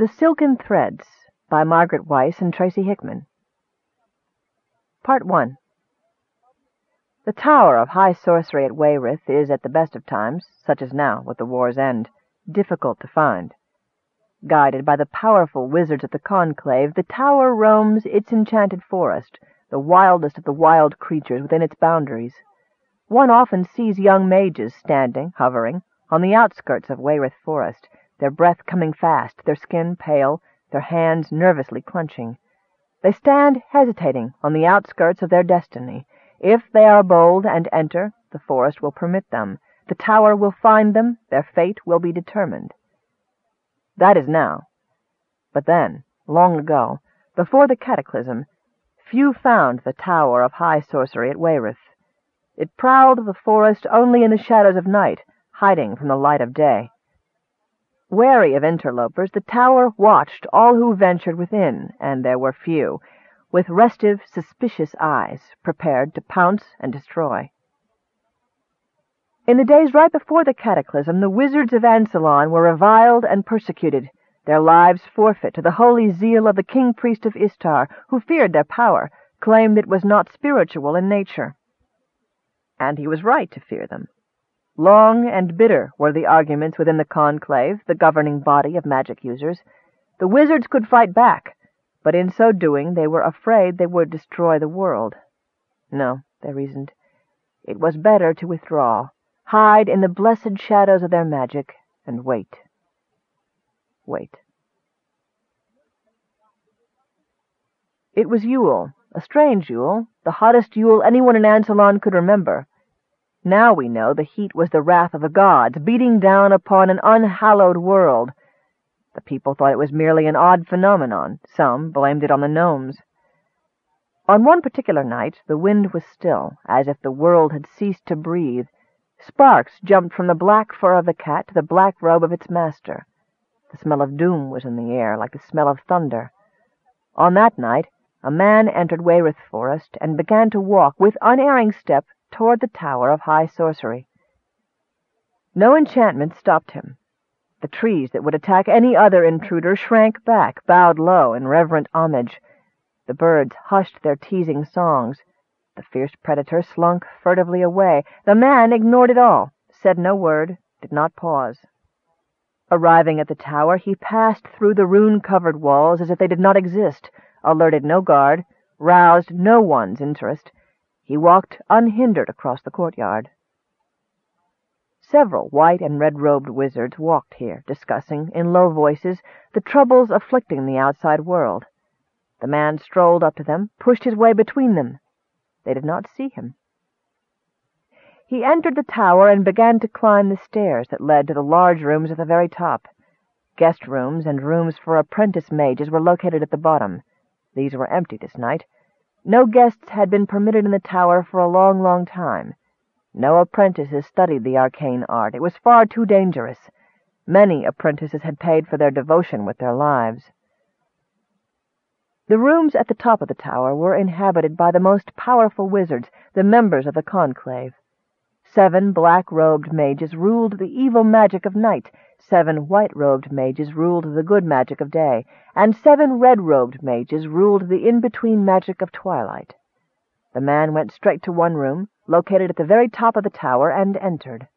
The Silken Threads by Margaret Weis and Tracy Hickman Part 1 The tower of high sorcery at Wayreth is, at the best of times, such as now, with the war's end, difficult to find. Guided by the powerful wizards of the Conclave, the tower roams its enchanted forest, the wildest of the wild creatures within its boundaries. One often sees young mages standing, hovering, on the outskirts of Wayreth Forest, their breath coming fast, their skin pale, their hands nervously clenching. They stand hesitating on the outskirts of their destiny. If they are bold and enter, the forest will permit them. The tower will find them, their fate will be determined. That is now. But then, long ago, before the cataclysm, few found the tower of high sorcery at Wayreth. It prowled the forest only in the shadows of night, hiding from the light of day. Wary of interlopers, the tower watched all who ventured within, and there were few, with restive, suspicious eyes, prepared to pounce and destroy. In the days right before the cataclysm, the wizards of Ansalon were reviled and persecuted, their lives forfeit to the holy zeal of the king-priest of Istar, who feared their power, claimed it was not spiritual in nature. And he was right to fear them. Long and bitter were the arguments within the conclave, the governing body of magic users. The wizards could fight back, but in so doing they were afraid they would destroy the world. No, they reasoned. It was better to withdraw, hide in the blessed shadows of their magic, and wait. Wait. It was Yule, a strange Yule, the hottest Yule anyone in Ansalon could remember. Now we know the heat was the wrath of the gods, beating down upon an unhallowed world. The people thought it was merely an odd phenomenon. Some blamed it on the gnomes. On one particular night the wind was still, as if the world had ceased to breathe. Sparks jumped from the black fur of the cat to the black robe of its master. The smell of doom was in the air, like the smell of thunder. On that night a man entered Wayreth Forest and began to walk with unerring step toward the tower of high sorcery. No enchantment stopped him. The trees that would attack any other intruder shrank back, bowed low in reverent homage. The birds hushed their teasing songs. The fierce predator slunk furtively away. The man ignored it all, said no word, did not pause. Arriving at the tower, he passed through the rune-covered walls as if they did not exist, alerted no guard, roused no one's interest, he walked unhindered across the courtyard. Several white and red-robed wizards walked here, discussing, in low voices, the troubles afflicting the outside world. The man strolled up to them, pushed his way between them. They did not see him. He entered the tower and began to climb the stairs that led to the large rooms at the very top. Guest rooms and rooms for apprentice mages were located at the bottom. These were empty this night. No guests had been permitted in the tower for a long, long time. No apprentices studied the arcane art. It was far too dangerous. Many apprentices had paid for their devotion with their lives. The rooms at the top of the tower were inhabited by the most powerful wizards, the members of the conclave. Seven black-robed mages ruled the evil magic of night, Seven white-robed mages ruled the good magic of day, and seven red-robed mages ruled the in-between magic of twilight. The man went straight to one room, located at the very top of the tower, and entered.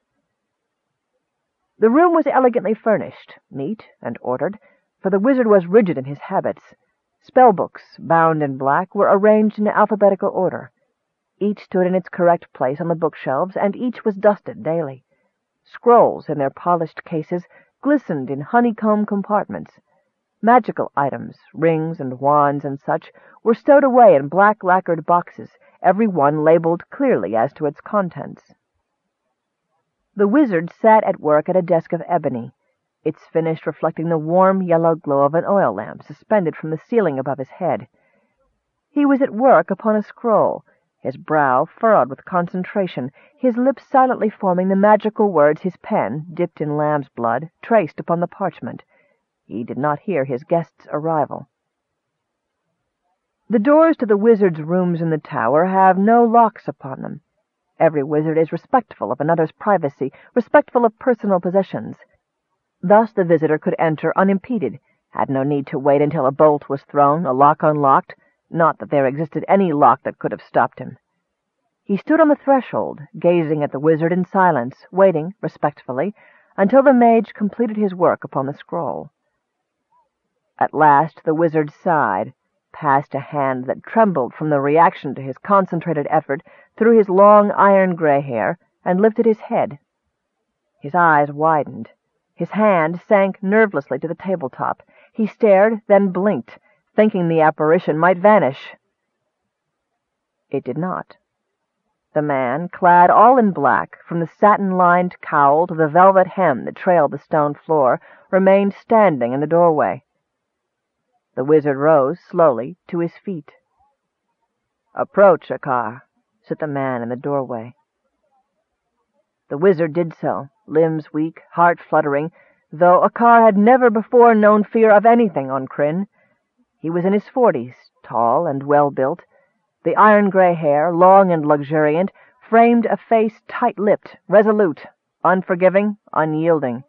The room was elegantly furnished, neat and ordered, for the wizard was rigid in his habits. Spellbooks, bound in black, were arranged in alphabetical order. Each stood in its correct place on the bookshelves, and each was dusted daily. Scrolls in their polished cases glistened in honeycomb compartments. Magical items, rings and wands and such, were stowed away in black lacquered boxes, every one labeled clearly as to its contents. The wizard sat at work at a desk of ebony, its finish reflecting the warm yellow glow of an oil lamp suspended from the ceiling above his head. He was at work upon a scroll, his brow furrowed with concentration, his lips silently forming the magical words his pen, dipped in lamb's blood, traced upon the parchment. He did not hear his guest's arrival. The doors to the wizard's rooms in the tower have no locks upon them. Every wizard is respectful of another's privacy, respectful of personal possessions. Thus the visitor could enter unimpeded, Had no need to wait until a bolt was thrown, a lock unlocked, not that there existed any lock that could have stopped him. He stood on the threshold, gazing at the wizard in silence, waiting, respectfully, until the mage completed his work upon the scroll. At last the wizard sighed, passed a hand that trembled from the reaction to his concentrated effort through his long iron gray hair, and lifted his head. His eyes widened. His hand sank nervelessly to the tabletop. He stared, then blinked, thinking the apparition might vanish. It did not. The man, clad all in black, from the satin-lined cowl to the velvet hem that trailed the stone floor, remained standing in the doorway. The wizard rose, slowly, to his feet. "Approach, Akar," said the man in the doorway. The wizard did so, limbs weak, heart fluttering, though Akar had never before known fear of anything on Krynn. He was in his forties, tall and well-built. The iron-gray hair, long and luxuriant, framed a face tight-lipped, resolute, unforgiving, unyielding.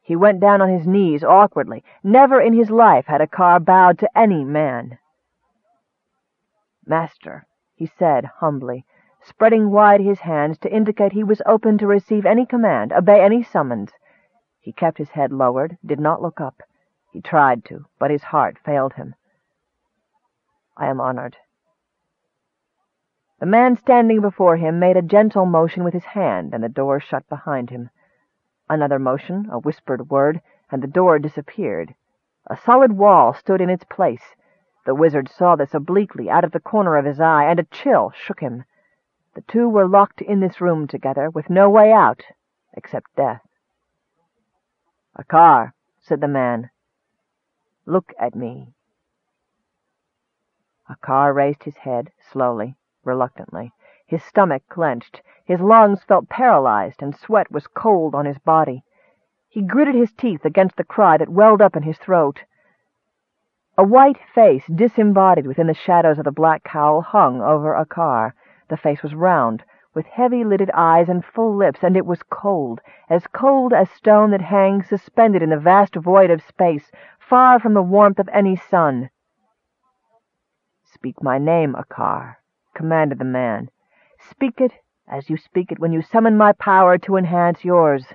He went down on his knees awkwardly. Never in his life had Akar bowed to any man. "Master," he said humbly, spreading wide his hands to indicate he was open to receive any command, obey any summons. He kept his head lowered, did not look up. He tried to, but his heart failed him. I am honored. The man standing before him made a gentle motion with his hand, and the door shut behind him. Another motion, a whispered word, and the door disappeared. A solid wall stood in its place. The wizard saw this obliquely out of the corner of his eye, and a chill shook him. The two were locked in this room together, with no way out except death. "Akar," said the man, "look at me." Akar raised his head, slowly, reluctantly. His stomach clenched. His lungs felt paralyzed, and sweat was cold on his body. He gritted his teeth against the cry that welled up in his throat. A white face, disembodied within the shadows of the black cowl, hung over Akar. The face was round, with heavy-lidded eyes and full lips, and it was cold, as cold as stone that hangs suspended in the vast void of space, far from the warmth of any sun. "Speak my name, Akar," commanded the man. "Speak it as you speak it when you summon my power to enhance yours."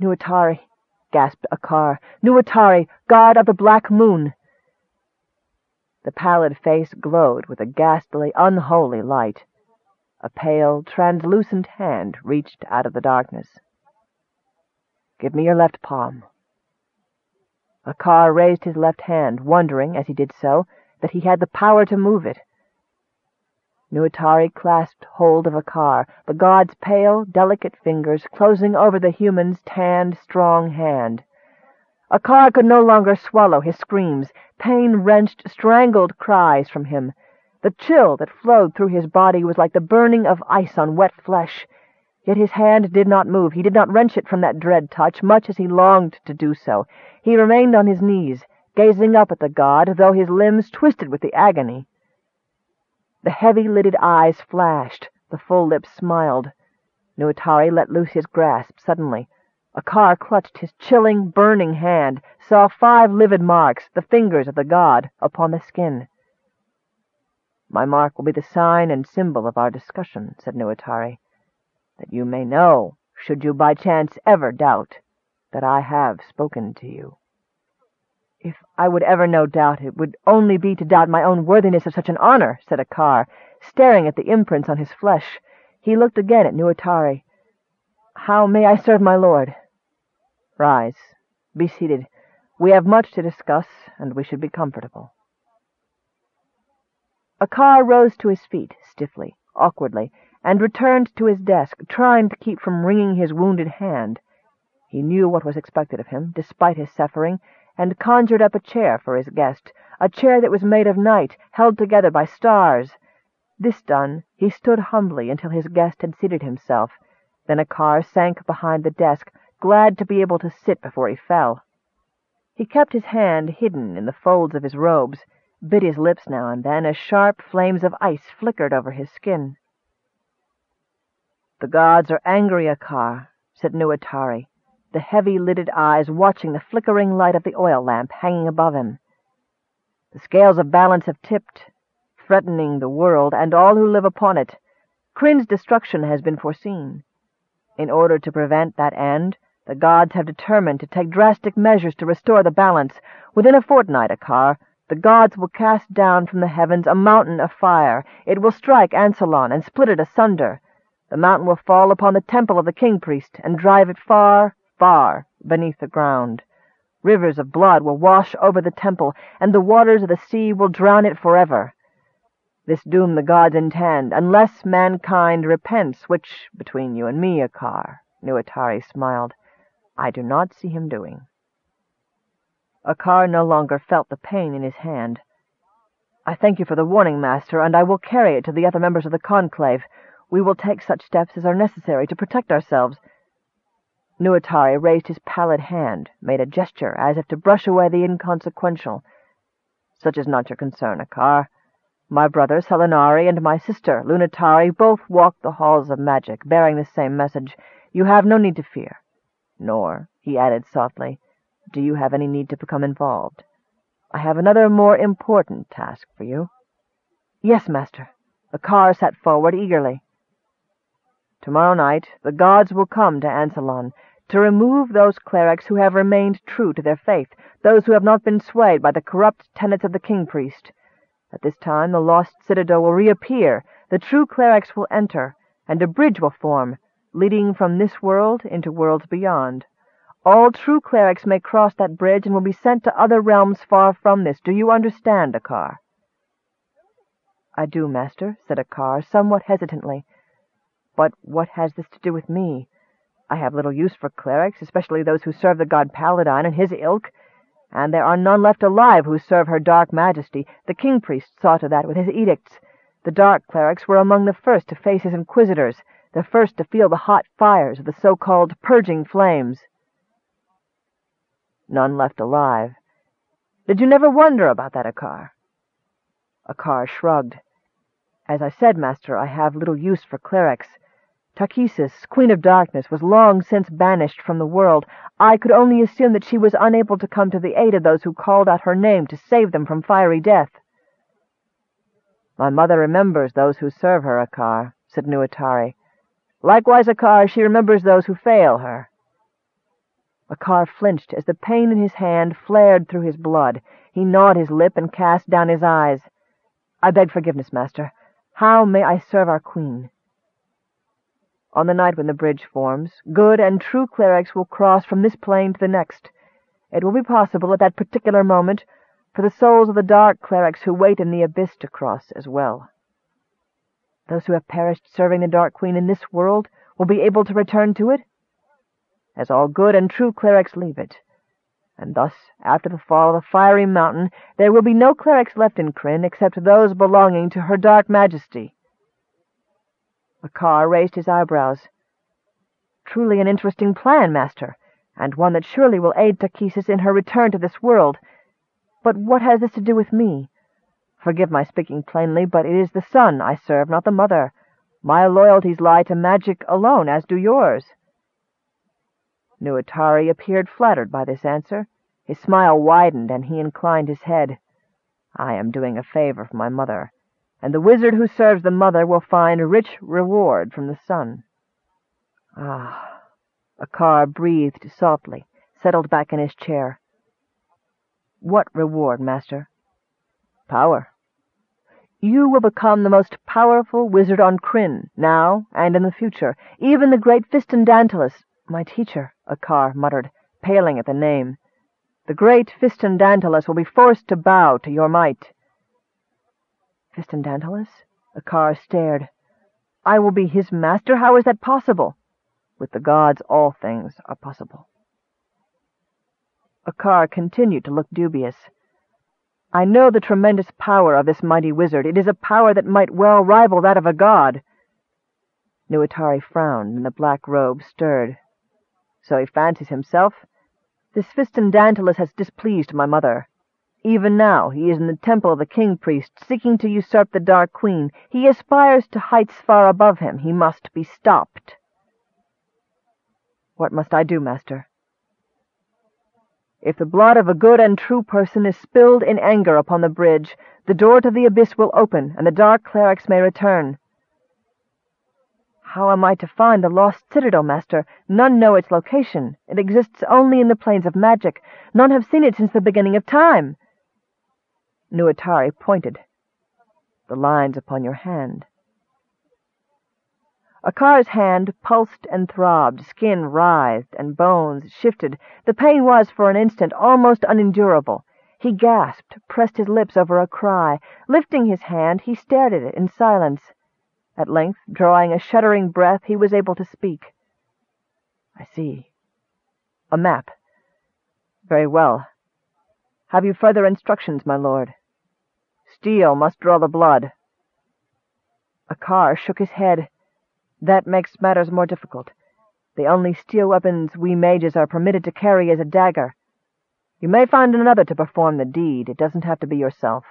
"Nuitari," gasped Akar. "Nuitari, god of the Black Moon!" The pallid face glowed with a ghastly, unholy light. A pale, translucent hand reached out of the darkness. "Give me your left palm." Akar raised his left hand, wondering, as he did so, that he had the power to move it. Nuitari clasped hold of Akar, the god's pale, delicate fingers closing over the human's tanned, strong hand. Akar could no longer swallow his screams, pain-wrenched, strangled cries from him. The chill that flowed through his body was like the burning of ice on wet flesh. Yet his hand did not move. He did not wrench it from that dread touch, much as he longed to do so. He remained on his knees, gazing up at the god, though his limbs twisted with the agony. The heavy-lidded eyes flashed, the full lips smiled. Nuitari let loose his grasp suddenly. Akar clutched his chilling, burning hand, saw five livid marks, the fingers of the god, upon the skin. "My mark will be the sign and symbol of our discussion," said Nuitari, "that you may know, should you by chance ever doubt, that I have spoken to you." "If I would ever know doubt, it would only be to doubt my own worthiness of such an honor," said Akar, staring at the imprints on his flesh. He looked again at Nuitari. "How may I serve my lord?" "Rise. Be seated. We have much to discuss, and we should be comfortable." Akar rose to his feet, stiffly, awkwardly, and returned to his desk, trying to keep from wringing his wounded hand. He knew what was expected of him, despite his suffering, and conjured up a chair for his guest, a chair that was made of night, held together by stars. This done, he stood humbly until his guest had seated himself. Then Akar sank behind the desk, glad to be able to sit before he fell. He kept his hand hidden in the folds of his robes, bit his lips now and then as sharp flames of ice flickered over his skin. "The gods are angry, Akar," said Nuitari. the heavy-lidded eyes watching the flickering light of the oil lamp hanging above him. The scales of balance have tipped, threatening the world and all who live upon it. Krynn's destruction has been foreseen. In order to prevent that end, the gods have determined to take drastic measures to restore the balance. Within a fortnight, Akar, the gods will cast down from the heavens a mountain of fire. It will strike Ansalon and split it asunder. The mountain will fall upon the temple of the king-priest and drive it far, far beneath the ground. Rivers of blood will wash over the temple, and the waters of the sea will drown it forever. This doom the gods intend, unless mankind repents, which, between you and me, Akar, Nuitari smiled, I do not see him doing. Akar no longer felt the pain in his hand. I thank you for the warning, Master, and I will carry it to the other members of the Conclave. We will take such steps as are necessary to protect ourselves. Nuitari raised his pallid hand, made a gesture as if to brush away the inconsequential. Such is not your concern, Akar. My brother Solinari and my sister Lunitari both walk the halls of magic, bearing the same message. You have no need to fear. Nor, he added softly, do you have any need to become involved. I have another more important task for you. Yes, master. Akar sat forward eagerly. Tomorrow night the gods will come to Ansalon to remove those clerics who have remained true to their faith, those who have not been swayed by the corrupt tenets of the king-priest. At this time the lost citadel will reappear, the true clerics will enter, and a bridge will form, leading from this world into worlds beyond. All true clerics may cross that bridge and will be sent to other realms far from this. Do you understand, Akar? I do, master, said Akar, somewhat hesitantly. But what has this to do with me? I have little use for clerics, especially those who serve the god Paladine and his ilk, and there are none left alive who serve her dark majesty. The king-priest saw to that with his edicts. The dark clerics were among the first to face his inquisitors, the first to feel the hot fires of the so-called purging flames. None left alive. Did you never wonder about that, Akar? Akar shrugged. As I said, master, I have little use for clerics. Takhisis, Queen of Darkness, was long since banished from the world. I could only assume that she was unable to come to the aid of those who called out her name to save them from fiery death. My mother remembers those who serve her, Akar, said Nuitari. Likewise, Akar, she remembers those who fail her. Akar flinched as the pain in his hand flared through his blood. He gnawed his lip and cast down his eyes. I beg forgiveness, master. How may I serve our queen? On the night when the bridge forms, good and true clerics will cross from this plane to the next. It will be possible at that particular moment for the souls of the dark clerics who wait in the abyss to cross as well. Those who have perished serving the Dark Queen in this world will be able to return to it, as all good and true clerics leave it. And thus, after the fall of the fiery mountain, there will be no clerics left in Krynn except those belonging to her dark majesty. Akar raised his eyebrows. Truly an interesting plan, master, and one that surely will aid Takhisis in her return to this world. But what has this to do with me? Forgive my speaking plainly, but it is the son I serve, not the mother. My loyalties lie to magic alone, as do yours. Nuitari appeared flattered by this answer. His smile widened, and he inclined his head. I am doing a favor for my mother and the wizard who serves the mother will find a rich reward from the son. Ah! Akar breathed softly, settled back in his chair. What reward, master? Power. You will become the most powerful wizard on Krynn, now and in the future. Even the great Fistandantilus, my teacher, Akar muttered, paling at the name. The great Fistandantilus will be forced to bow to your might. Fistandantilus? Akar stared. I will be his master? How is that possible? With the gods all things are possible. Akar continued to look dubious. I know the tremendous power of this mighty wizard. It is a power that might well rival that of a god. Nuitari frowned, and the black robe stirred. So he fancies himself. This Fistandantilus has displeased my mother. Even now he is in the temple of the king-priest, seeking to usurp the Dark Queen. He aspires to heights far above him. He must be stopped. What must I do, master? If the blood of a good and true person is spilled in anger upon the bridge, the door to the abyss will open, and the dark clerics may return. How am I to find the lost citadel, master? None know its location. It exists only in the planes of magic. None have seen it since the beginning of time. Nuitari pointed. The lines upon your hand. Akar's hand pulsed and throbbed, skin writhed, and bones shifted. The pain was, for an instant, almost unendurable. He gasped, pressed his lips over a cry. Lifting his hand, he stared at it in silence. At length, drawing a shuddering breath, he was able to speak. I see. A map. Very well. Have you further instructions, my lord? Steel must draw the blood. Akar shook his head. That makes matters more difficult. The only steel weapons we mages are permitted to carry is a dagger. You may find another to perform the deed. It doesn't have to be yourself.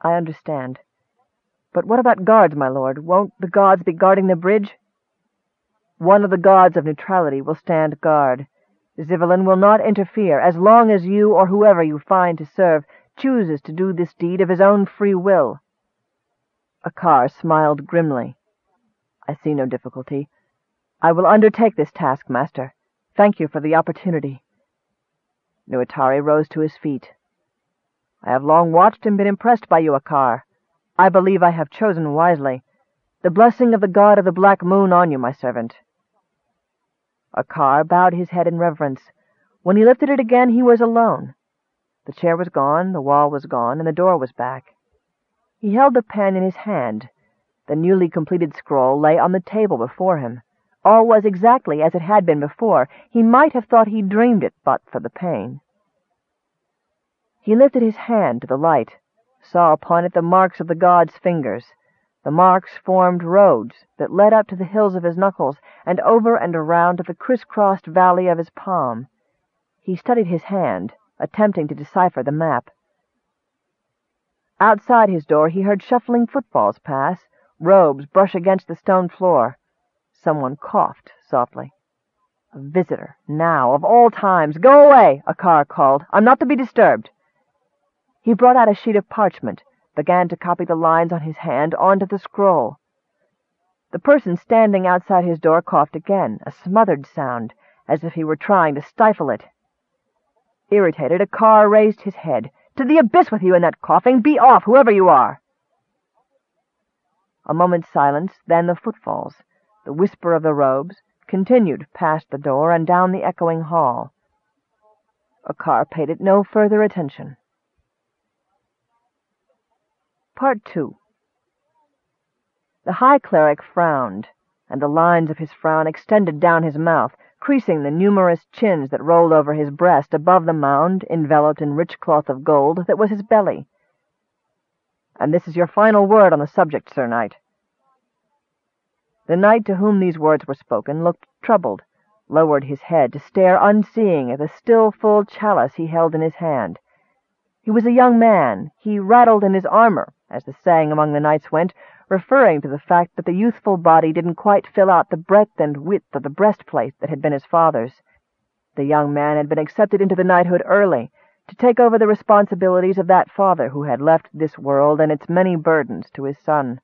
I understand. But what about guards, my lord? Won't the gods be guarding the bridge? One of the gods of neutrality will stand guard. Zivilyn will not interfere as long as you or whoever you find to serve chooses to do this deed of his own free will. Akar smiled grimly. I see no difficulty. I will undertake this task, master. Thank you for the opportunity. Nuitari rose to his feet. I have long watched and been impressed by you, Akar. I believe I have chosen wisely. The blessing of the god of the black moon on you, my servant. Akar bowed his head in reverence. When he lifted it again, he was alone. The chair was gone, the wall was gone, and the door was back. He held the pen in his hand, the newly completed scroll lay on the table before him. All was exactly as it had been before. He might have thought he dreamed it but for the pain. He lifted his hand to the light, saw upon it the marks of the god's fingers. The marks formed roads that led up to the hills of his knuckles and over and around to the crisscrossed valley of his palm. He studied his hand, attempting to decipher the map. Outside his door he heard shuffling footfalls pass, Robes brush against the stone floor. Someone coughed softly. A visitor, now, of all times. Go away, Akar called. I'm not to be disturbed. He brought out a sheet of parchment, began to copy the lines on his hand onto the scroll. The person standing outside his door coughed again, a smothered sound, as if he were trying to stifle it. Irritated, Akar raised his head. To the abyss with you and that coughing! Be off, whoever you are! A moment's silence, then the footfalls, the whisper of the robes, continued past the door and down the echoing hall. Akar paid it no further attention. Part 2 The High Cleric frowned, and the lines of his frown extended down his mouth, creasing the numerous chins that rolled over his breast above the mound, enveloped in rich cloth of gold, that was his belly. And this is your final word on the subject, Sir Knight. The knight to whom these words were spoken looked troubled, lowered his head to stare unseeing at the still full chalice he held in his hand. He was a young man. He rattled in his armor, as the saying among the knights went, referring to the fact that the youthful body didn't quite fill out the breadth and width of the breastplate that had been his father's. The young man had been accepted into the knighthood early, to take over the responsibilities of that father who had left this world and its many burdens to his son.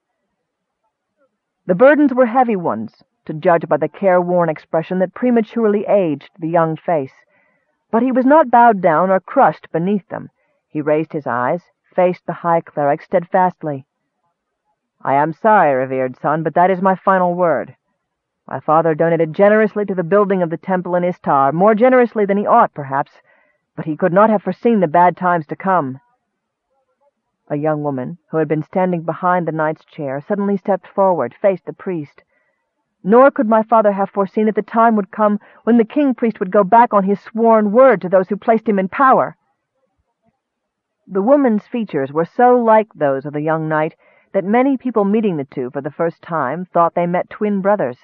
The burdens were heavy ones, to judge by the careworn expression that prematurely aged the young face. But he was not bowed down or crushed beneath them. He raised his eyes, faced the high cleric steadfastly. I am sorry, revered son, but that is my final word. My father donated generously to the building of the temple in Istar, more generously than he ought, perhaps, but he could not have foreseen the bad times to come. A young woman, who had been standing behind the knight's chair, suddenly stepped forward, faced the priest. Nor could my father have foreseen that the time would come when the king-priest would go back on his sworn word to those who placed him in power. The woman's features were so like those of the young knight that many people meeting the two for the first time thought they met twin brothers.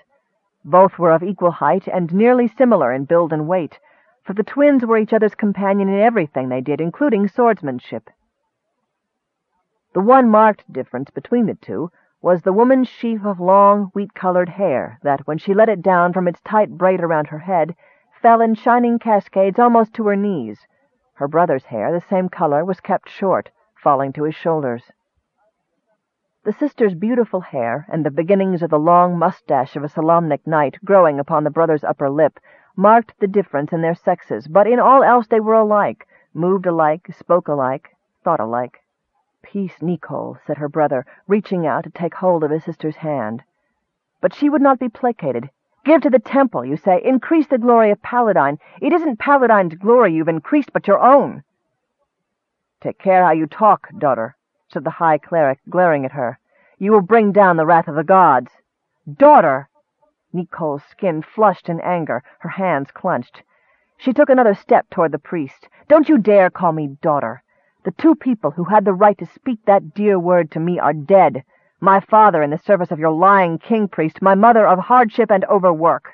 Both were of equal height and nearly similar in build and weight, for the twins were each other's companion in everything they did, including swordsmanship. The one marked difference between the two was the woman's sheaf of long, wheat-colored hair that, when she let it down from its tight braid around her head, fell in shining cascades almost to her knees. Her brother's hair, the same color, was kept short, falling to his shoulders. The sister's beautiful hair, and the beginnings of the long mustache of a Solamnic knight growing upon the brother's upper lip, marked the difference in their sexes, but in all else they were alike, moved alike, spoke alike, thought alike. Peace, Nicole, said her brother, reaching out to take hold of his sister's hand. But she would not be placated. Give to the temple, you say. Increase the glory of Paladine. It isn't Paladine's glory you've increased, but your own. Take care how you talk, daughter, said the high cleric, glaring at her. You will bring down the wrath of the gods. Daughter! Nicole's skin flushed in anger, her hands clenched. She took another step toward the priest. Don't you dare call me daughter. The two people who had the right to speak that dear word to me are dead. My father in the service of your lying king-priest, my mother of hardship and overwork.